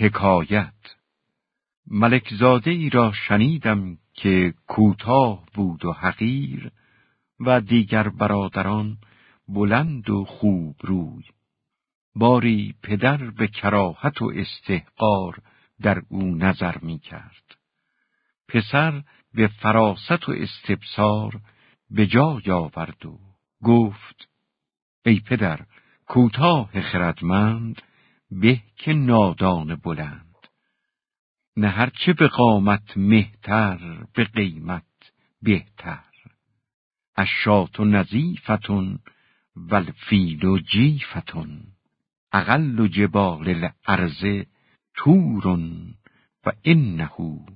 حکایت ملکزاده ای را شنیدم که کوتاه بود و حقیر و دیگر برادران بلند و خوب روی باری پدر به کراهت و استحقار در او نظر می کرد. پسر به فراست و استبصار به جای آورد و گفت ای پدر کوتاه خردمند به که نادان بلند. نه هرچه به قامت مهتر به قیمت بهتر. اشات و نظیفتون والفیل و جیفتون اقل و جبال الارض تورون و انه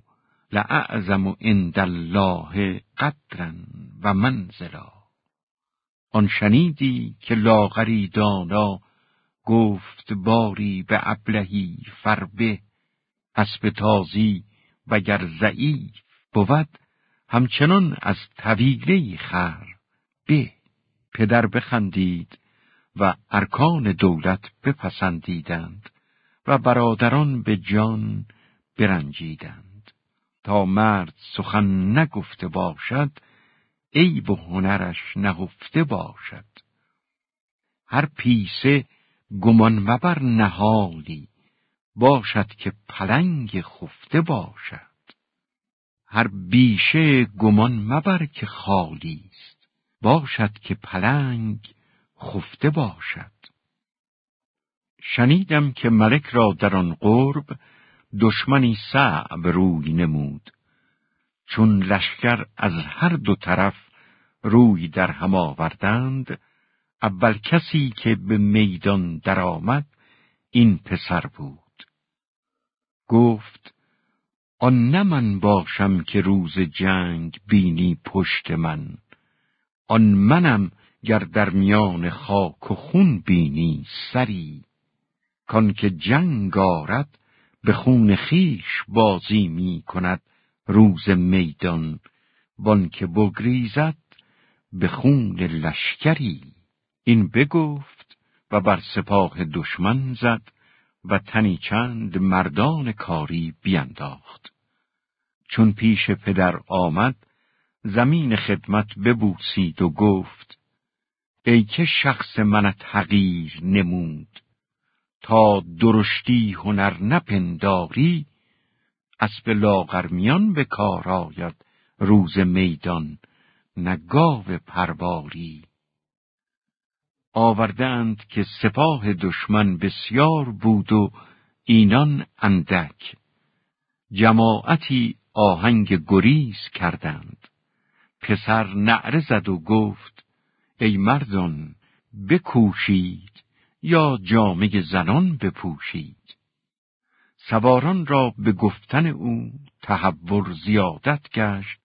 لعظم عند الله قدرا و منزلا. آن شنیدی که لاغری دانا گفت باری به ابلهی فربه اسب تازی وگر ضعیف بود همچنان از طویله خر. به پدر بخندید و ارکان دولت بپسندیدند و برادران به جان برنجیدند. تا مرد سخن نگفته باشد عیب و هنرش نهفته باشد. هر پیسه گمان مبر نهالی. باشد که پلنگ خفته باشد. هر بیشه گمان مبر که خالی است. باشد که پلنگ خفته باشد. شنیدم که ملک را در آن قرب دشمنی صعب روی نمود. چون لشکر از هر دو طرف روی در هم آوردند اول کسی که به میدان درآمد این پسر بود. گفت آن نه من باشم که روز جنگ بینی پشت من. آن منم گر در میان خاک و خون بینی سری. کان که جنگ آرد به خون خیش بازی می کند روز میدان. وان که بگریزد به خون لشکری. این بگفت و بر سپاه دشمن زد و تنی چند مردان کاری بینداخت. چون پیش پدر آمد زمین خدمت ببوسید و گفت ای که شخص منت حقیر نمود تا درشتی هنر نپنداری اسب لاغرمیان به کار آید روز میدان نگاو پرباری آوردند که سپاه دشمن بسیار بود و اینان اندک. جماعتی آهنگ گریز کردند. پسر نعره زد و گفت ای مردان بکوشید یا جامعه زنان بپوشید. سواران را به گفتن او تحور زیادت گشت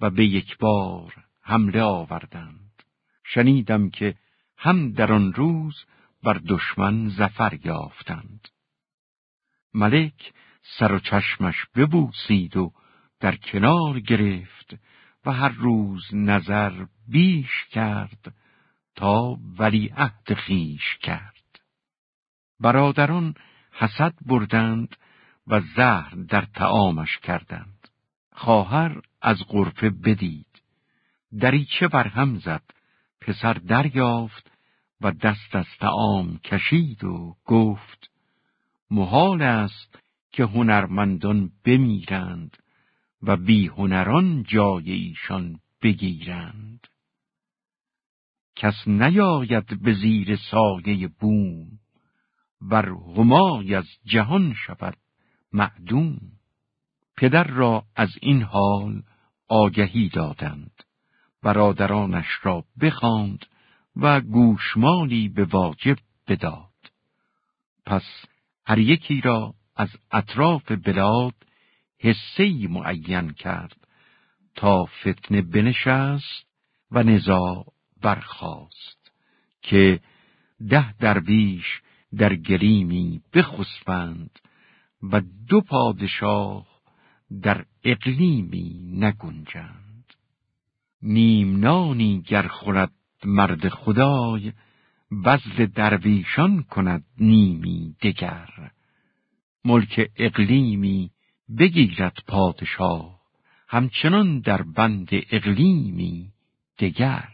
و به یک بار حمله آوردند. شنیدم که هم در آن روز بر دشمن زفر یافتند. ملک سر و چشمش ببوسید و در کنار گرفت و هر روز نظر بیش کرد تا ولی عهد خیش کرد. برادران حسد بردند و زهر در تعامش کردند. خواهر از غرفه بدید. دریچه برهم زد. پسر دریافت و دست از تعام کشید و گفت محال است که هنرمندان بمیرند و بی هنران جای ایشان بگیرند. کس نیاید به زیر سایه بوم ور همای از جهان شود معدوم. پدر را از این حال آگهی دادند. برادرانش را بخواند و گوشمالی به واجب بداد. پس هر یکی را از اطراف بلاد حسه معین کرد تا فتنه بنشست و نزاع برخاست که ده درویش در گلیمی بخسبند و دو پادشاه در اقلیمی نگنجند نیمنانی گر خورد مرد خدای بزل درویشان کند نیمی دگر. ملک اقلیمی بگیرد پادشاه همچنان در بند اقلیمی دگر.